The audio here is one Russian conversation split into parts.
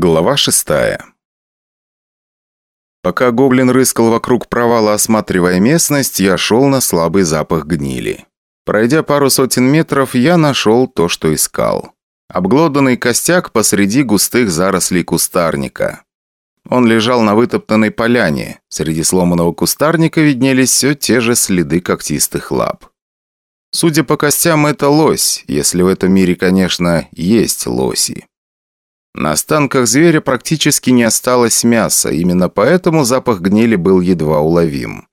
Глава шестая Пока гоблин рыскал вокруг провала, осматривая местность, я шел на слабый запах гнили. Пройдя пару сотен метров, я нашел то, что искал. Обглоданный костяк посреди густых зарослей кустарника. Он лежал на вытоптанной поляне. Среди сломанного кустарника виднелись все те же следы когтистых лап. Судя по костям, это лось, если в этом мире, конечно, есть лоси. На останках зверя практически не осталось мяса, именно поэтому запах гнили был едва уловим.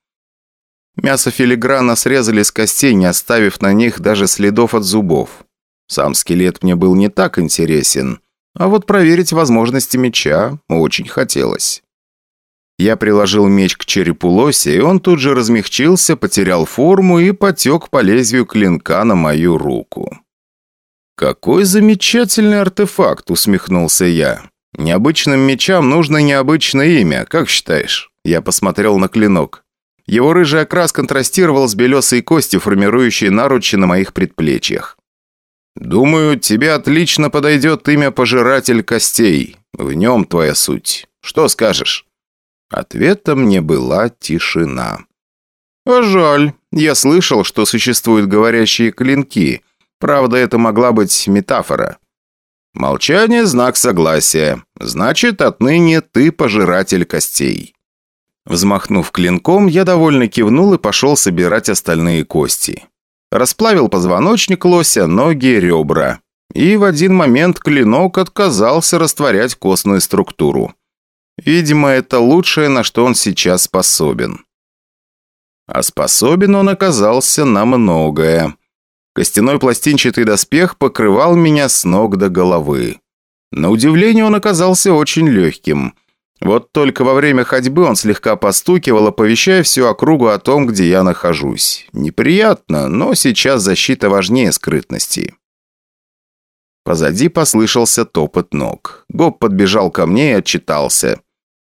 Мясо филиграна срезали с костей, не оставив на них даже следов от зубов. Сам скелет мне был не так интересен, а вот проверить возможности меча очень хотелось. Я приложил меч к черепу лося, и он тут же размягчился, потерял форму и потек по лезвию клинка на мою руку. «Какой замечательный артефакт!» – усмехнулся я. «Необычным мечам нужно необычное имя, как считаешь?» Я посмотрел на клинок. Его рыжий окрас контрастировал с белесой костью, формирующей наручи на моих предплечьях. «Думаю, тебе отлично подойдет имя Пожиратель Костей. В нем твоя суть. Что скажешь?» Ответом мне была тишина. «А жаль. Я слышал, что существуют говорящие клинки. Правда, это могла быть метафора. Молчание – знак согласия. Значит, отныне ты пожиратель костей. Взмахнув клинком, я довольно кивнул и пошел собирать остальные кости. Расплавил позвоночник лося, ноги, ребра. И в один момент клинок отказался растворять костную структуру. Видимо, это лучшее, на что он сейчас способен. А способен он оказался на многое. Костяной пластинчатый доспех покрывал меня с ног до головы. На удивление он оказался очень легким. Вот только во время ходьбы он слегка постукивал, оповещая всю округу о том, где я нахожусь. Неприятно, но сейчас защита важнее скрытности. Позади послышался топот ног. Гоб подбежал ко мне и отчитался.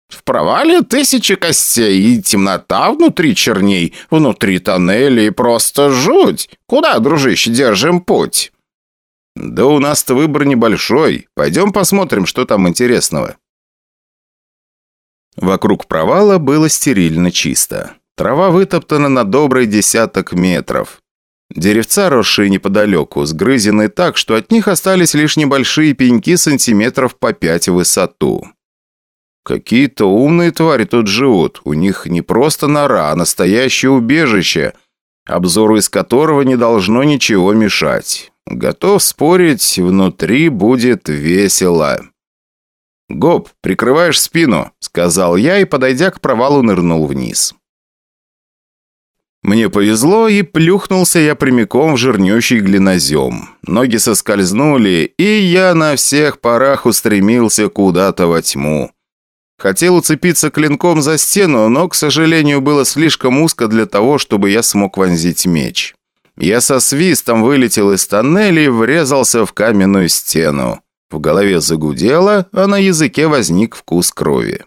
В провале тысячи костей и темнота внутри черней, внутри тоннелей просто жуть. Куда, дружище, держим путь?» «Да у нас-то выбор небольшой. Пойдем посмотрим, что там интересного». Вокруг провала было стерильно чисто. Трава вытоптана на добрый десяток метров. Деревца, росшие неподалеку, сгрызены так, что от них остались лишь небольшие пеньки сантиметров по пять в высоту. Какие-то умные твари тут живут. У них не просто нора, а настоящее убежище, обзору из которого не должно ничего мешать. Готов спорить, внутри будет весело. «Гоп, прикрываешь спину», — сказал я и, подойдя к провалу, нырнул вниз. Мне повезло, и плюхнулся я прямиком в жирнющий глинозем. Ноги соскользнули, и я на всех парах устремился куда-то во тьму. Хотел уцепиться клинком за стену, но, к сожалению, было слишком узко для того, чтобы я смог вонзить меч. Я со свистом вылетел из тоннеля и врезался в каменную стену. В голове загудело, а на языке возник вкус крови.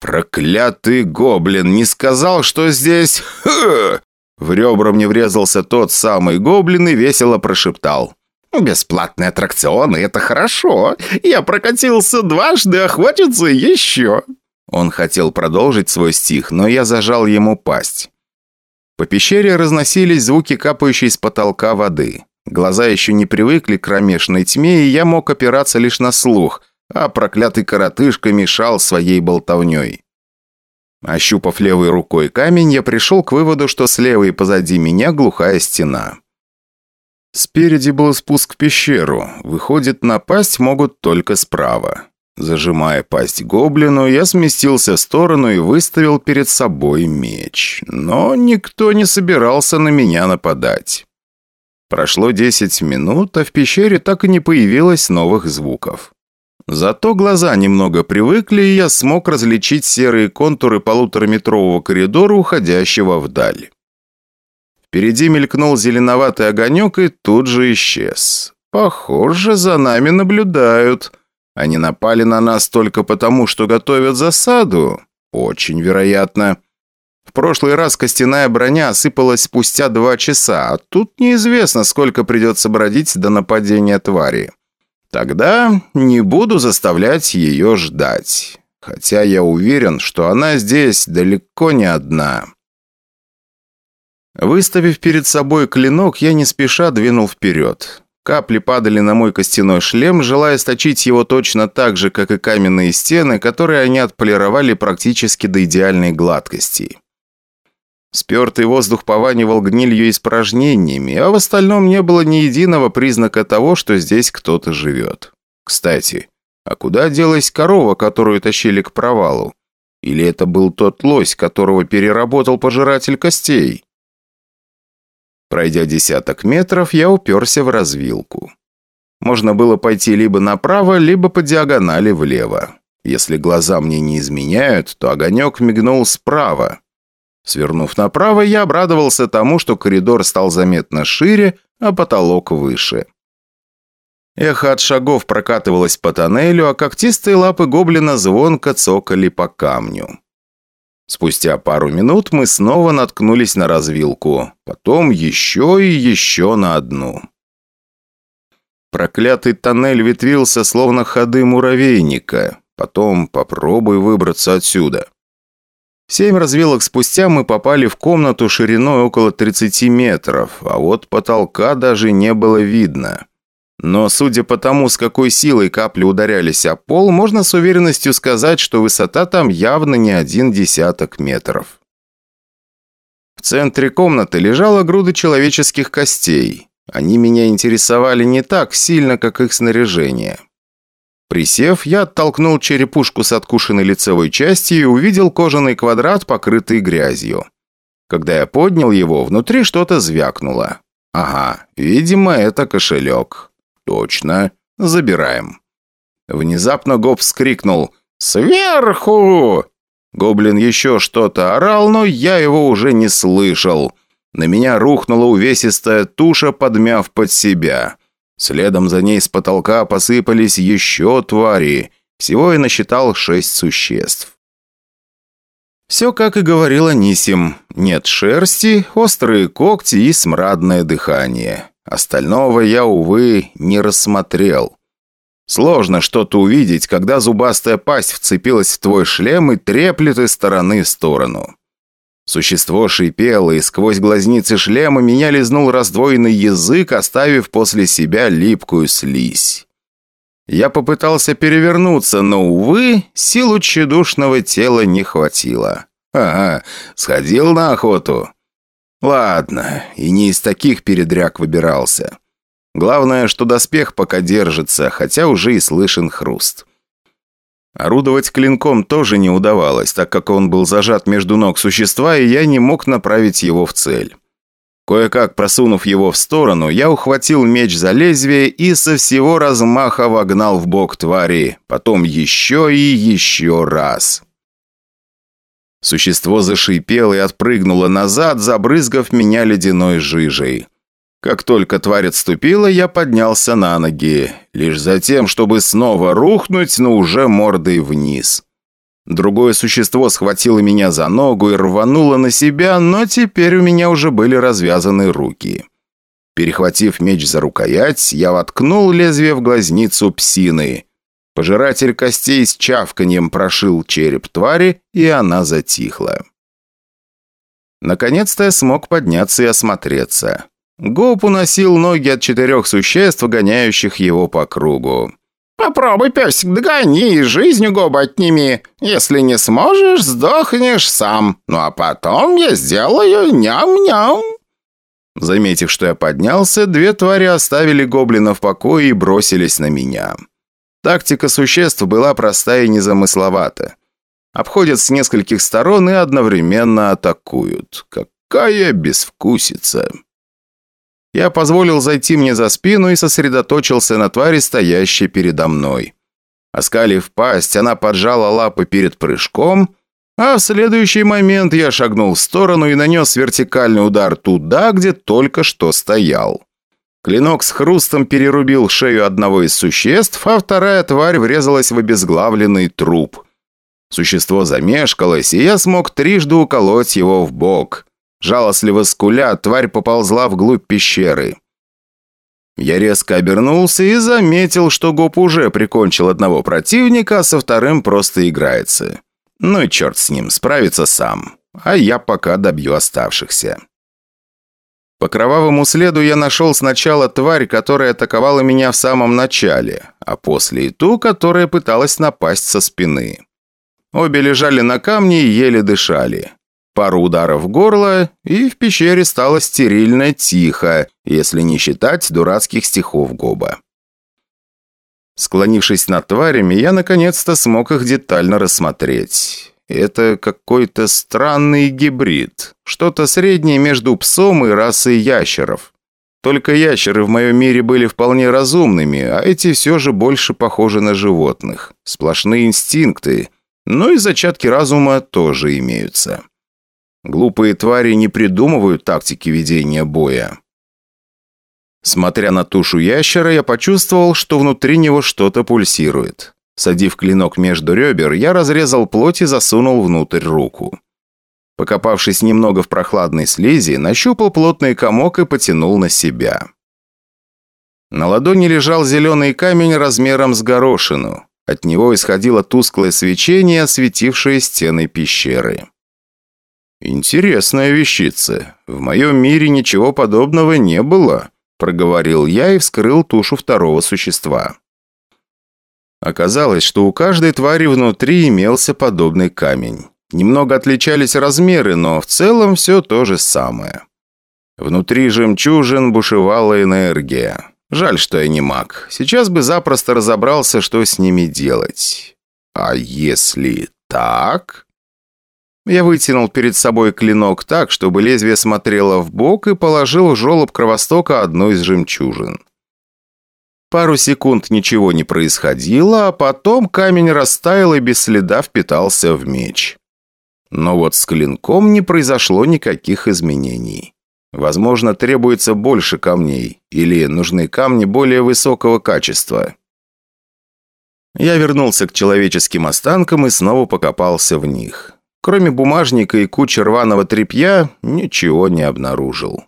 «Проклятый гоблин! Не сказал, что здесь...» Ха! В ребра мне врезался тот самый гоблин и весело прошептал. «Бесплатные аттракционы – это хорошо. Я прокатился дважды, а хватится еще». Он хотел продолжить свой стих, но я зажал ему пасть. По пещере разносились звуки капающей с потолка воды. Глаза еще не привыкли к кромешной тьме, и я мог опираться лишь на слух, а проклятый коротышка мешал своей болтовней. Ощупав левой рукой камень, я пришел к выводу, что слева и позади меня глухая стена. Спереди был спуск в пещеру. Выходит, напасть могут только справа. Зажимая пасть гоблину, я сместился в сторону и выставил перед собой меч. Но никто не собирался на меня нападать. Прошло 10 минут, а в пещере так и не появилось новых звуков. Зато глаза немного привыкли, и я смог различить серые контуры полутораметрового коридора, уходящего вдаль. Впереди мелькнул зеленоватый огонек и тут же исчез. Похоже, за нами наблюдают. Они напали на нас только потому, что готовят засаду? Очень вероятно. В прошлый раз костяная броня осыпалась спустя два часа, а тут неизвестно, сколько придется бродить до нападения твари. Тогда не буду заставлять ее ждать. Хотя я уверен, что она здесь далеко не одна. Выставив перед собой клинок, я не спеша двинул вперед. Капли падали на мой костяной шлем, желая сточить его точно так же, как и каменные стены, которые они отполировали практически до идеальной гладкости. Спертый воздух пованивал гнилью и испражнениями, а в остальном не было ни единого признака того, что здесь кто-то живет. Кстати, а куда делась корова, которую тащили к провалу? Или это был тот лось, которого переработал пожиратель костей? Пройдя десяток метров, я уперся в развилку. Можно было пойти либо направо, либо по диагонали влево. Если глаза мне не изменяют, то огонек мигнул справа. Свернув направо, я обрадовался тому, что коридор стал заметно шире, а потолок выше. Эхо от шагов прокатывалось по тоннелю, а когтистые лапы гоблина звонко цокали по камню. Спустя пару минут мы снова наткнулись на развилку. Потом еще и еще на одну. Проклятый тоннель ветвился, словно ходы муравейника. Потом попробуй выбраться отсюда. Семь развилок спустя мы попали в комнату шириной около 30 метров, а вот потолка даже не было видно. Но судя по тому, с какой силой капли ударялись о пол, можно с уверенностью сказать, что высота там явно не один десяток метров. В центре комнаты лежала груда человеческих костей. Они меня интересовали не так сильно, как их снаряжение. Присев, я оттолкнул черепушку с откушенной лицевой частью и увидел кожаный квадрат, покрытый грязью. Когда я поднял его, внутри что-то звякнуло. Ага, видимо, это кошелек. «Точно. Забираем». Внезапно Гоб вскрикнул «Сверху!». Гоблин еще что-то орал, но я его уже не слышал. На меня рухнула увесистая туша, подмяв под себя. Следом за ней с потолка посыпались еще твари. Всего я насчитал шесть существ. Все, как и говорила Нисим. Нет шерсти, острые когти и смрадное дыхание. Остального я, увы, не рассмотрел. Сложно что-то увидеть, когда зубастая пасть вцепилась в твой шлем и треплет из стороны в сторону. Существо шипело, и сквозь глазницы шлема меня лизнул раздвоенный язык, оставив после себя липкую слизь. Я попытался перевернуться, но, увы, силу тщедушного тела не хватило. Ага, сходил на охоту. Ладно, и не из таких передряг выбирался. Главное, что доспех пока держится, хотя уже и слышен хруст. Орудовать клинком тоже не удавалось, так как он был зажат между ног существа, и я не мог направить его в цель. Кое-как просунув его в сторону, я ухватил меч за лезвие и со всего размаха вогнал в бок твари, потом еще и еще раз. Существо зашипело и отпрыгнуло назад, забрызгав меня ледяной жижей. Как только тварь отступила, я поднялся на ноги, лишь за тем, чтобы снова рухнуть, но уже мордой вниз. Другое существо схватило меня за ногу и рвануло на себя, но теперь у меня уже были развязаны руки. Перехватив меч за рукоять, я воткнул лезвие в глазницу псины. Пожиратель костей с чавканьем прошил череп твари, и она затихла. Наконец-то я смог подняться и осмотреться. Гоп уносил ноги от четырех существ, гоняющих его по кругу. «Попробуй, песик, догони и жизнь Гоба отними. Если не сможешь, сдохнешь сам. Ну а потом я сделаю ням-ням». Заметив, что я поднялся, две твари оставили гоблина в покое и бросились на меня. Тактика существ была простая и незамысловата. Обходят с нескольких сторон и одновременно атакуют. Какая безвкусица! Я позволил зайти мне за спину и сосредоточился на твари, стоящей передо мной. Оскалив пасть, она поджала лапы перед прыжком, а в следующий момент я шагнул в сторону и нанес вертикальный удар туда, где только что стоял. Клинок с хрустом перерубил шею одного из существ, а вторая тварь врезалась в обезглавленный труп. Существо замешкалось, и я смог трижды уколоть его в бок. Жалостливо скуля, тварь поползла вглубь пещеры. Я резко обернулся и заметил, что Гоп уже прикончил одного противника, а со вторым просто играется. Ну и черт с ним, справится сам. А я пока добью оставшихся. По кровавому следу я нашел сначала тварь, которая атаковала меня в самом начале, а после и ту, которая пыталась напасть со спины. Обе лежали на камне и еле дышали. Пару ударов в горло, и в пещере стало стерильно тихо, если не считать дурацких стихов Гоба. Склонившись над тварями, я наконец-то смог их детально рассмотреть. Это какой-то странный гибрид. Что-то среднее между псом и расой ящеров. Только ящеры в моем мире были вполне разумными, а эти все же больше похожи на животных. Сплошные инстинкты. Но и зачатки разума тоже имеются. Глупые твари не придумывают тактики ведения боя. Смотря на тушу ящера, я почувствовал, что внутри него что-то пульсирует. Садив клинок между ребер, я разрезал плоть и засунул внутрь руку. Покопавшись немного в прохладной слизи, нащупал плотный комок и потянул на себя. На ладони лежал зеленый камень размером с горошину. От него исходило тусклое свечение, осветившее стены пещеры. «Интересная вещица. В моем мире ничего подобного не было», – проговорил я и вскрыл тушу второго существа. Оказалось, что у каждой твари внутри имелся подобный камень. Немного отличались размеры, но в целом все то же самое. Внутри жемчужин бушевала энергия. Жаль, что я не маг. Сейчас бы запросто разобрался, что с ними делать. А если так... Я вытянул перед собой клинок так, чтобы лезвие смотрело в бок и положил в желоб кровостока одну из жемчужин. Пару секунд ничего не происходило, а потом камень растаял и без следа впитался в меч. Но вот с клинком не произошло никаких изменений. Возможно, требуется больше камней, или нужны камни более высокого качества. Я вернулся к человеческим останкам и снова покопался в них. Кроме бумажника и кучи рваного тряпья, ничего не обнаружил.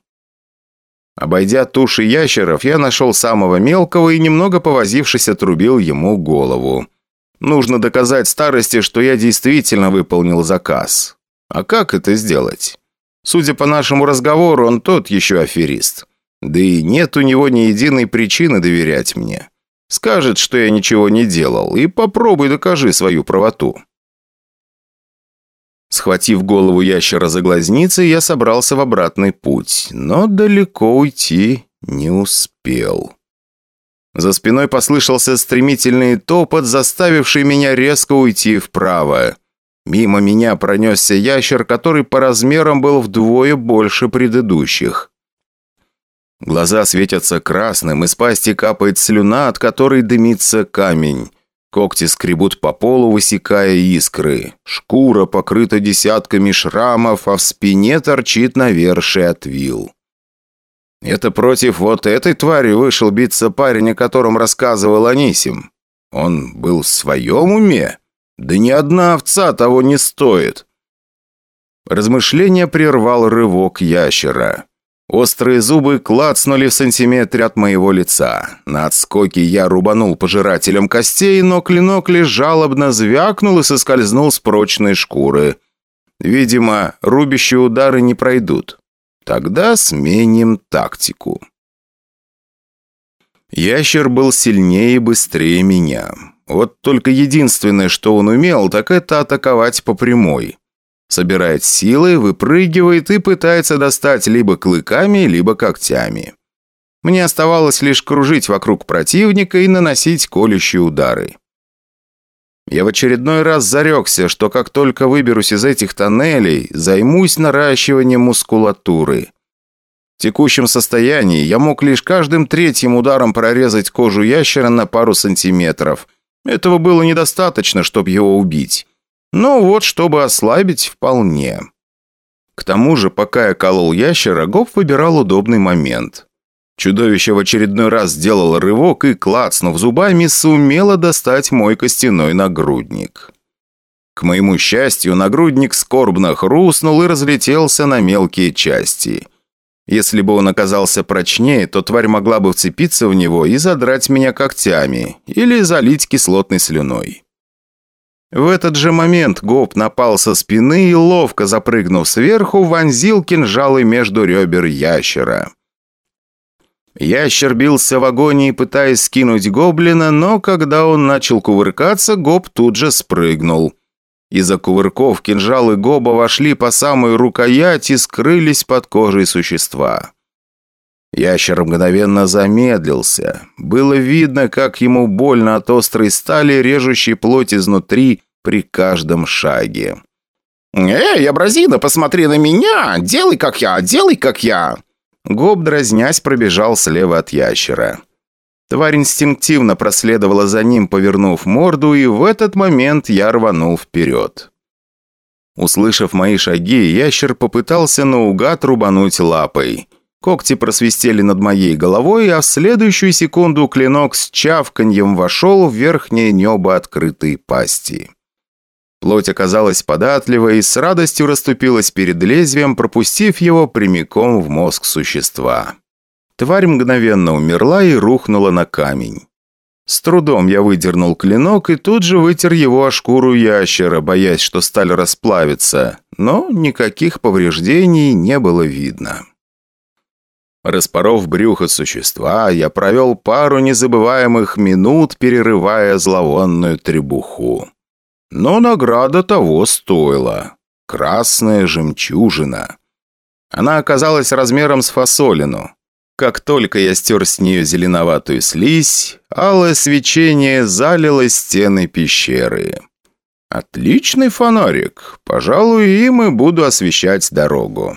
Обойдя туши ящеров, я нашел самого мелкого и, немного повозившись, отрубил ему голову. Нужно доказать старости, что я действительно выполнил заказ. А как это сделать? Судя по нашему разговору, он тот еще аферист. Да и нет у него ни единой причины доверять мне. Скажет, что я ничего не делал, и попробуй докажи свою правоту. Схватив голову ящера за глазницы, я собрался в обратный путь, но далеко уйти не успел. За спиной послышался стремительный топот, заставивший меня резко уйти вправо. Мимо меня пронесся ящер, который по размерам был вдвое больше предыдущих. Глаза светятся красным, из пасти капает слюна, от которой дымится камень. Когти скребут по полу, высекая искры. Шкура покрыта десятками шрамов, а в спине торчит навершие от вил. Это против вот этой твари вышел биться парень, о котором рассказывал Анисим. Он был в своем уме? Да ни одна овца того не стоит. Размышление прервал рывок ящера. Острые зубы клацнули в сантиметре от моего лица. На отскоке я рубанул пожирателем костей, но клинок лишь жалобно звякнул и соскользнул с прочной шкуры. Видимо, рубящие удары не пройдут. Тогда сменим тактику. Ящер был сильнее и быстрее меня. Вот только единственное, что он умел, так это атаковать по прямой собирает силы, выпрыгивает и пытается достать либо клыками, либо когтями. Мне оставалось лишь кружить вокруг противника и наносить колющие удары. Я в очередной раз зарекся, что как только выберусь из этих тоннелей, займусь наращиванием мускулатуры. В текущем состоянии я мог лишь каждым третьим ударом прорезать кожу ящера на пару сантиметров. Этого было недостаточно, чтобы его убить. Но вот, чтобы ослабить, вполне. К тому же, пока я колол ящера, Гоп выбирал удобный момент. Чудовище в очередной раз сделало рывок и, клацнув зубами, сумело достать мой костяной нагрудник. К моему счастью, нагрудник скорбно хрустнул и разлетелся на мелкие части. Если бы он оказался прочнее, то тварь могла бы вцепиться в него и задрать меня когтями или залить кислотной слюной. В этот же момент Гоп напал со спины и, ловко запрыгнув сверху, вонзил кинжалы между ребер ящера. Ящер бился в агонии, пытаясь скинуть гоблина, но когда он начал кувыркаться, Гоп тут же спрыгнул. Из-за кувырков кинжалы Гоба вошли по самую рукоять и скрылись под кожей существа. Ящер мгновенно замедлился. Было видно, как ему больно от острой стали, режущей плоть изнутри при каждом шаге. «Эй, абразина, посмотри на меня! Делай, как я, делай, как я!» Гоб, дразнясь, пробежал слева от ящера. Тварь инстинктивно проследовала за ним, повернув морду, и в этот момент я рванул вперед. Услышав мои шаги, ящер попытался наугад рубануть лапой. Когти просвистели над моей головой, а в следующую секунду клинок с чавканьем вошел в верхнее небо открытой пасти. Плоть оказалась податливой и с радостью расступилась перед лезвием, пропустив его прямиком в мозг существа. Тварь мгновенно умерла и рухнула на камень. С трудом я выдернул клинок и тут же вытер его о шкуру ящера, боясь, что сталь расплавится, но никаких повреждений не было видно. Распоров брюхо существа, я провел пару незабываемых минут, перерывая зловонную требуху. Но награда того стоила. Красная жемчужина. Она оказалась размером с фасолину. Как только я стер с нее зеленоватую слизь, алое свечение залило стены пещеры. Отличный фонарик. Пожалуй, им и буду освещать дорогу.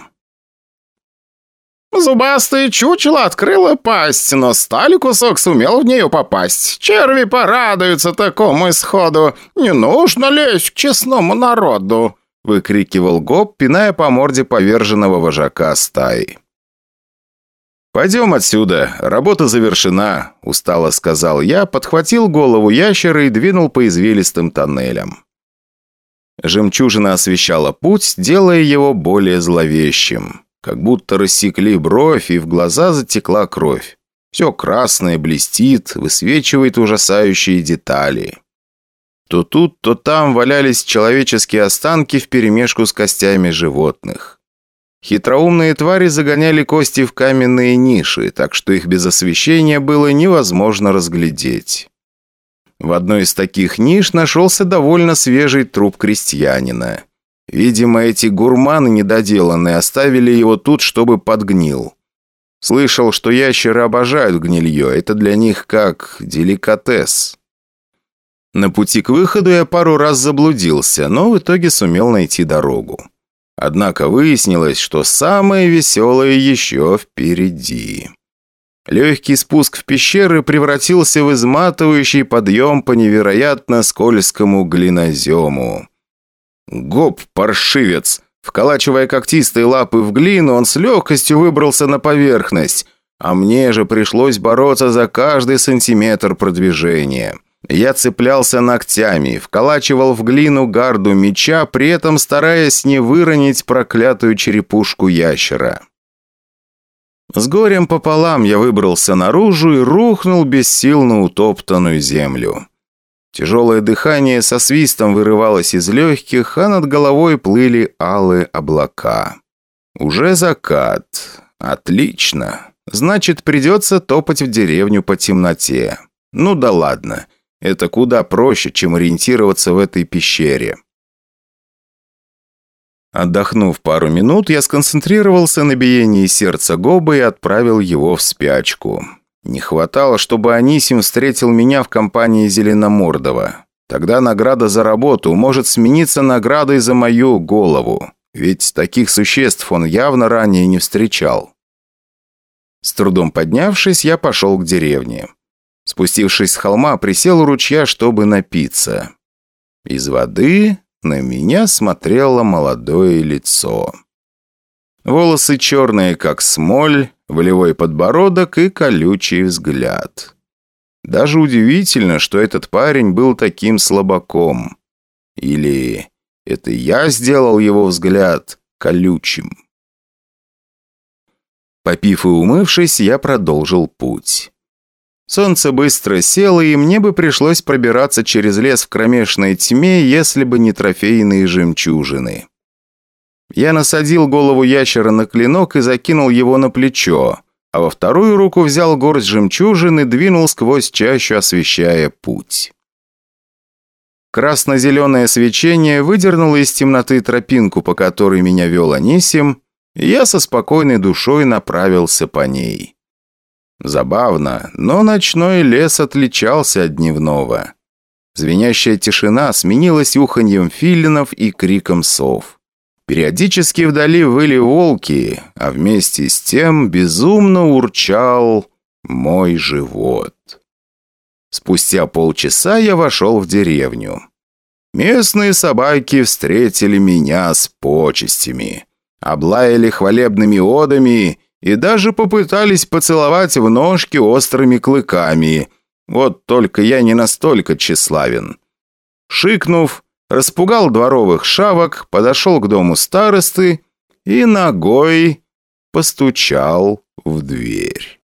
Зубастое чучело открыло пасть, но сталь кусок сумел в нее попасть. Черви порадуются такому исходу. Не нужно лезть к честному народу!» выкрикивал Гоб, пиная по морде поверженного вожака стаи. «Пойдем отсюда, работа завершена», – устало сказал я, подхватил голову ящера и двинул по извилистым тоннелям. Жемчужина освещала путь, делая его более зловещим. Как будто рассекли бровь, и в глаза затекла кровь. Все красное блестит, высвечивает ужасающие детали. То тут, то там валялись человеческие останки вперемешку с костями животных. Хитроумные твари загоняли кости в каменные ниши, так что их без освещения было невозможно разглядеть. В одной из таких ниш нашелся довольно свежий труп крестьянина. Видимо, эти гурманы недоделанные оставили его тут, чтобы подгнил. Слышал, что ящеры обожают гнилье, это для них как деликатес. На пути к выходу я пару раз заблудился, но в итоге сумел найти дорогу. Однако выяснилось, что самое веселое еще впереди. Легкий спуск в пещеры превратился в изматывающий подъем по невероятно скользкому глинозему. Гоп, паршивец! Вколачивая когтистые лапы в глину, он с легкостью выбрался на поверхность. А мне же пришлось бороться за каждый сантиметр продвижения. Я цеплялся ногтями, вколачивал в глину гарду меча, при этом стараясь не выронить проклятую черепушку ящера. С горем пополам я выбрался наружу и рухнул без сил на утоптанную землю. Тяжелое дыхание со свистом вырывалось из легких, а над головой плыли алые облака. Уже закат. Отлично. Значит, придется топать в деревню по темноте. Ну да ладно. Это куда проще, чем ориентироваться в этой пещере. Отдохнув пару минут, я сконцентрировался на биении сердца Гоба и отправил его в спячку. Не хватало, чтобы Анисим встретил меня в компании Зеленомордова. Тогда награда за работу может смениться наградой за мою голову. Ведь таких существ он явно ранее не встречал. С трудом поднявшись, я пошел к деревне. Спустившись с холма, присел у ручья, чтобы напиться. Из воды на меня смотрело молодое лицо. Волосы черные, как смоль, волевой подбородок и колючий взгляд. Даже удивительно, что этот парень был таким слабаком. Или это я сделал его взгляд колючим? Попив и умывшись, я продолжил путь. Солнце быстро село, и мне бы пришлось пробираться через лес в кромешной тьме, если бы не трофейные жемчужины. Я насадил голову ящера на клинок и закинул его на плечо, а во вторую руку взял горсть жемчужин и двинул сквозь чащу, освещая путь. Красно-зеленое свечение выдернуло из темноты тропинку, по которой меня вел Анисим, и я со спокойной душой направился по ней. Забавно, но ночной лес отличался от дневного. Звенящая тишина сменилась уханьем филинов и криком сов. Периодически вдали выли волки, а вместе с тем безумно урчал мой живот. Спустя полчаса я вошел в деревню. Местные собаки встретили меня с почестями, облаяли хвалебными одами и даже попытались поцеловать в ножки острыми клыками. Вот только я не настолько тщеславен. Шикнув, распугал дворовых шавок, подошел к дому старосты и ногой постучал в дверь.